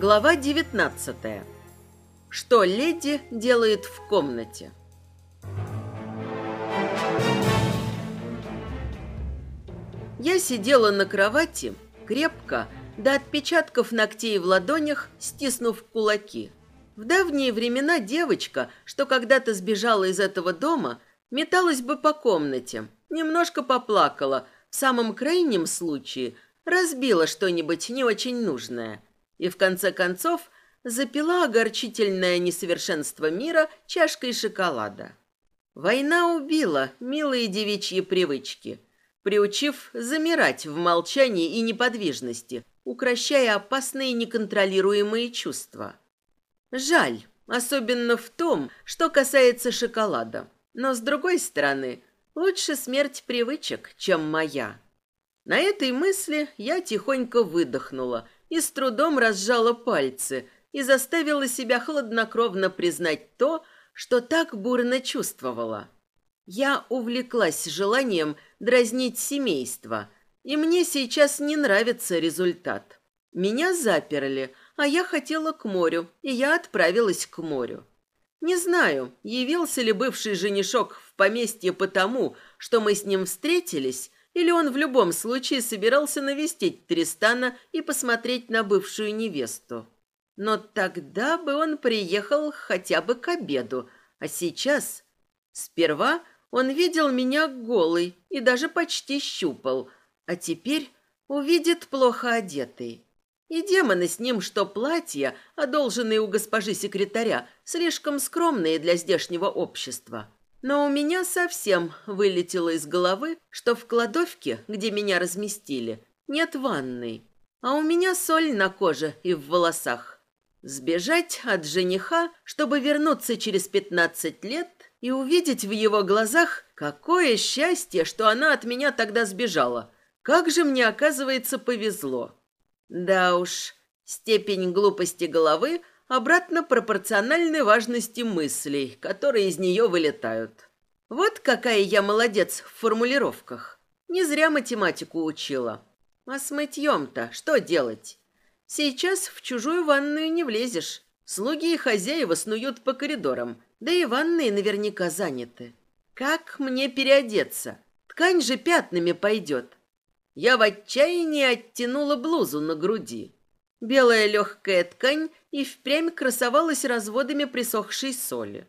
Глава 19. Что леди делает в комнате? Я сидела на кровати, крепко, до отпечатков ногтей в ладонях, стиснув кулаки. В давние времена девочка, что когда-то сбежала из этого дома, металась бы по комнате, немножко поплакала, в самом крайнем случае разбила что-нибудь не очень нужное – и в конце концов запила огорчительное несовершенство мира чашкой шоколада. Война убила милые девичьи привычки, приучив замирать в молчании и неподвижности, укращая опасные неконтролируемые чувства. Жаль, особенно в том, что касается шоколада. Но, с другой стороны, лучше смерть привычек, чем моя. На этой мысли я тихонько выдохнула – и с трудом разжала пальцы и заставила себя хладнокровно признать то, что так бурно чувствовала. Я увлеклась желанием дразнить семейство, и мне сейчас не нравится результат. Меня заперли, а я хотела к морю, и я отправилась к морю. Не знаю, явился ли бывший женишок в поместье потому, что мы с ним встретились, или он в любом случае собирался навестить Тристана и посмотреть на бывшую невесту. Но тогда бы он приехал хотя бы к обеду, а сейчас... Сперва он видел меня голый и даже почти щупал, а теперь увидит плохо одетый. И демоны с ним, что платья, одолженные у госпожи секретаря, слишком скромные для здешнего общества. Но у меня совсем вылетело из головы, что в кладовке, где меня разместили, нет ванной. А у меня соль на коже и в волосах. Сбежать от жениха, чтобы вернуться через 15 лет и увидеть в его глазах, какое счастье, что она от меня тогда сбежала. Как же мне, оказывается, повезло. Да уж, степень глупости головы – обратно пропорциональной важности мыслей, которые из нее вылетают. Вот какая я молодец в формулировках. Не зря математику учила. А с мытьем-то что делать? Сейчас в чужую ванную не влезешь. Слуги и хозяева снуют по коридорам, да и ванные наверняка заняты. Как мне переодеться? Ткань же пятнами пойдет. Я в отчаянии оттянула блузу на груди. Белая легкая ткань и впрямь красовалась разводами присохшей соли.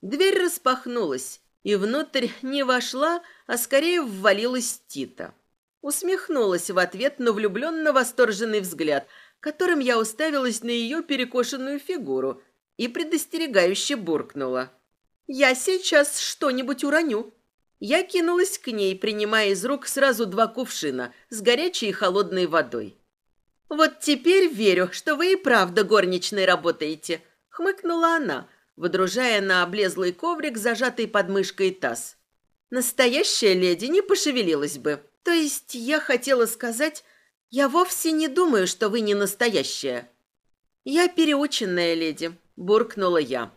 Дверь распахнулась, и внутрь не вошла, а скорее ввалилась Тита. Усмехнулась в ответ на влюбленно-восторженный взгляд, которым я уставилась на ее перекошенную фигуру и предостерегающе буркнула. «Я сейчас что-нибудь уроню». Я кинулась к ней, принимая из рук сразу два кувшина с горячей и холодной водой. «Вот теперь верю, что вы и правда горничной работаете», — хмыкнула она, выдружая на облезлый коврик, зажатый под мышкой таз. «Настоящая леди не пошевелилась бы. То есть я хотела сказать, я вовсе не думаю, что вы не настоящая». «Я переученная леди», — буркнула я.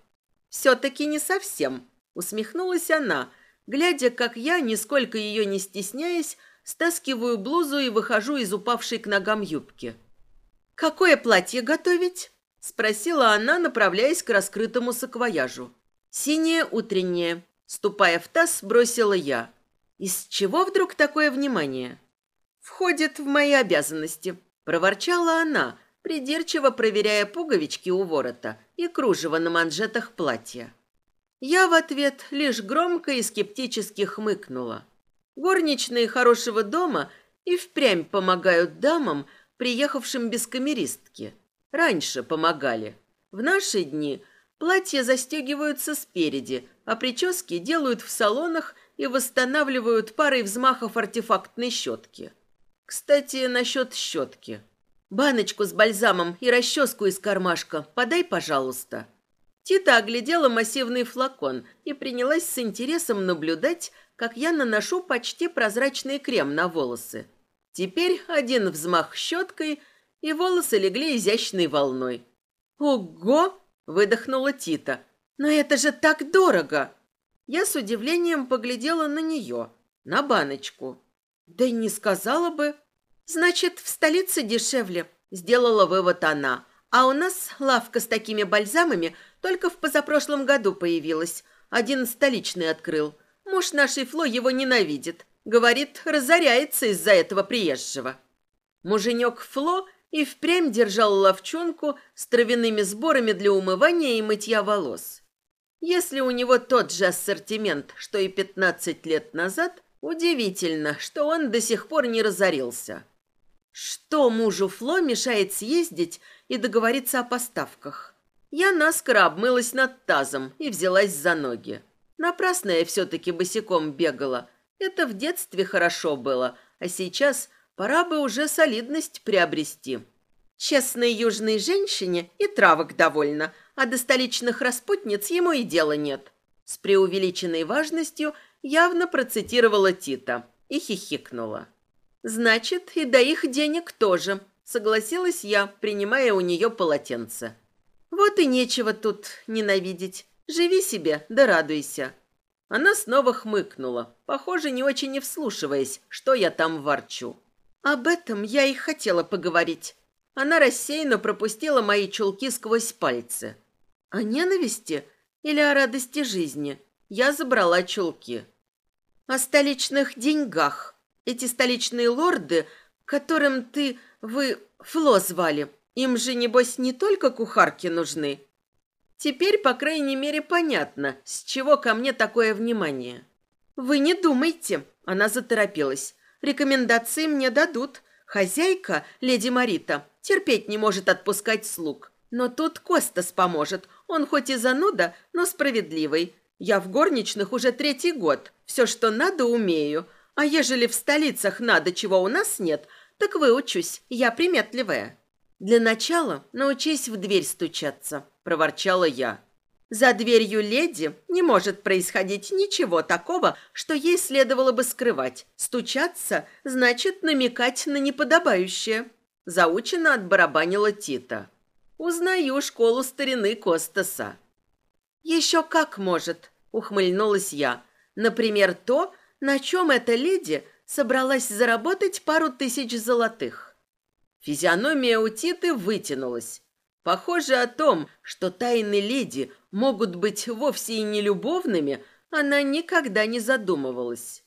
«Все-таки не совсем», — усмехнулась она, глядя, как я, нисколько ее не стесняясь, Стаскиваю блузу и выхожу из упавшей к ногам юбки. «Какое платье готовить?» – спросила она, направляясь к раскрытому саквояжу. «Синее утреннее», – ступая в таз, бросила я. «Из чего вдруг такое внимание?» «Входит в мои обязанности», – проворчала она, придирчиво проверяя пуговички у ворота и кружево на манжетах платья. Я в ответ лишь громко и скептически хмыкнула. Горничные хорошего дома и впрямь помогают дамам, приехавшим без камеристки. Раньше помогали. В наши дни платья застегиваются спереди, а прически делают в салонах и восстанавливают парой взмахов артефактной щетки. Кстати, насчет щетки. Баночку с бальзамом и расческу из кармашка подай, пожалуйста. Тита оглядела массивный флакон и принялась с интересом наблюдать, как я наношу почти прозрачный крем на волосы. Теперь один взмах щеткой, и волосы легли изящной волной. «Ого!» – выдохнула Тита. «Но это же так дорого!» Я с удивлением поглядела на нее, на баночку. «Да и не сказала бы!» «Значит, в столице дешевле», – сделала вывод она. «А у нас лавка с такими бальзамами – только в позапрошлом году появилась. Один столичный открыл. Муж нашей Фло его ненавидит. Говорит, разоряется из-за этого приезжего. Муженек Фло и впрямь держал ловчонку с травяными сборами для умывания и мытья волос. Если у него тот же ассортимент, что и 15 лет назад, удивительно, что он до сих пор не разорился. Что мужу Фло мешает съездить и договориться о поставках? Я наскоро обмылась над тазом и взялась за ноги. Напрасно я все-таки босиком бегала. Это в детстве хорошо было, а сейчас пора бы уже солидность приобрести. Честной южной женщине и травок довольно, а до столичных распутниц ему и дела нет. С преувеличенной важностью явно процитировала Тита и хихикнула. «Значит, и до их денег тоже», — согласилась я, принимая у нее полотенце. Вот и нечего тут ненавидеть. Живи себе, да радуйся. Она снова хмыкнула, похоже, не очень не вслушиваясь, что я там ворчу. Об этом я и хотела поговорить. Она рассеянно пропустила мои чулки сквозь пальцы. О ненависти или о радости жизни? Я забрала чулки. О столичных деньгах. Эти столичные лорды, которым ты, вы, Фло звали, им же, небось, не только кухарки нужны. Теперь, по крайней мере, понятно, с чего ко мне такое внимание. Вы не думайте, она заторопилась. Рекомендации мне дадут. Хозяйка, леди Марита, терпеть не может отпускать слуг. Но тут Костас поможет. Он хоть и зануда, но справедливый. Я в горничных уже третий год. Все, что надо, умею. А ежели в столицах надо, чего у нас нет, так выучусь. Я приметливая. «Для начала научись в дверь стучаться», – проворчала я. «За дверью леди не может происходить ничего такого, что ей следовало бы скрывать. Стучаться – значит намекать на неподобающее». Заучено отбарабанила Тита. «Узнаю школу старины Костаса». «Еще как может», – ухмыльнулась я. «Например, то, на чем эта леди собралась заработать пару тысяч золотых». Физиономия у Титы вытянулась. Похоже, о том, что тайны леди могут быть вовсе и не любовными, она никогда не задумывалась.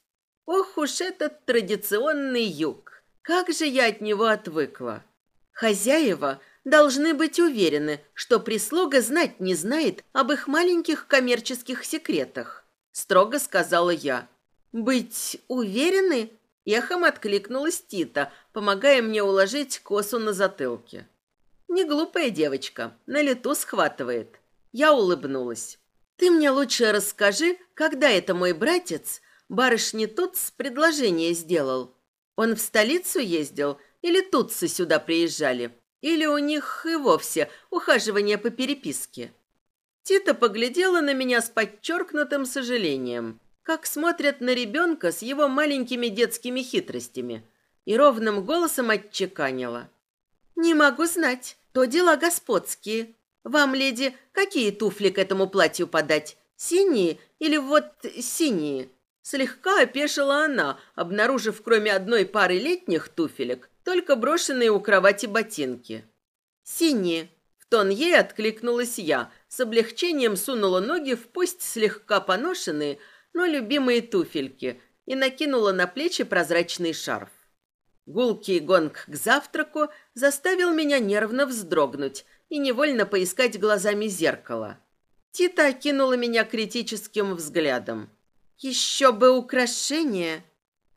Ох уж этот традиционный юг! Как же я от него отвыкла! Хозяева должны быть уверены, что прислуга знать не знает об их маленьких коммерческих секретах, строго сказала я. Быть уверены? Яхом откликнулась Тита, помогая мне уложить косу на затылке. «Не глупая девочка, на лету схватывает». Я улыбнулась. «Ты мне лучше расскажи, когда это мой братец, барышни Тутс, предложение сделал. Он в столицу ездил или Тутсы сюда приезжали? Или у них и вовсе ухаживание по переписке?» Тита поглядела на меня с подчеркнутым сожалением – как смотрят на ребенка с его маленькими детскими хитростями, и ровным голосом отчеканила. «Не могу знать, то дела господские. Вам, леди, какие туфли к этому платью подать? Синие или вот синие?» Слегка опешила она, обнаружив кроме одной пары летних туфелек только брошенные у кровати ботинки. «Синие», — в тон ей откликнулась я, с облегчением сунула ноги в пусть слегка поношенные, но любимые туфельки и накинула на плечи прозрачный шарф. Гулкий гонг к завтраку заставил меня нервно вздрогнуть и невольно поискать глазами зеркало. Тита окинула меня критическим взглядом. «Еще бы украшения!»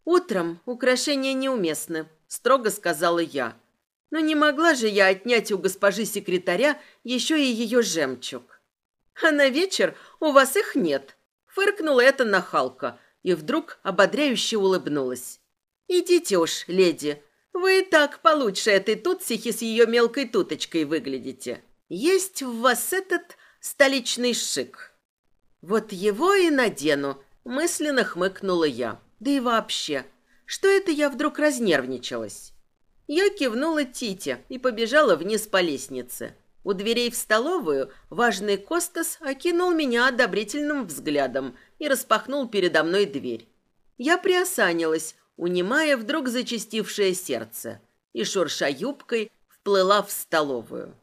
«Утром украшения неуместны», — строго сказала я. «Но не могла же я отнять у госпожи секретаря еще и ее жемчуг». «А на вечер у вас их нет», Фыркнула эта нахалка и вдруг ободряюще улыбнулась. «Идите уж, леди, вы и так получше а этой тутсихи с ее мелкой туточкой выглядите. Есть в вас этот столичный шик». «Вот его и надену», — мысленно хмыкнула я. «Да и вообще, что это я вдруг разнервничалась?» Я кивнула Тите и побежала вниз по лестнице. У дверей в столовую важный Костас окинул меня одобрительным взглядом и распахнул передо мной дверь. Я приосанилась, унимая вдруг зачастившее сердце, и, шурша юбкой, вплыла в столовую.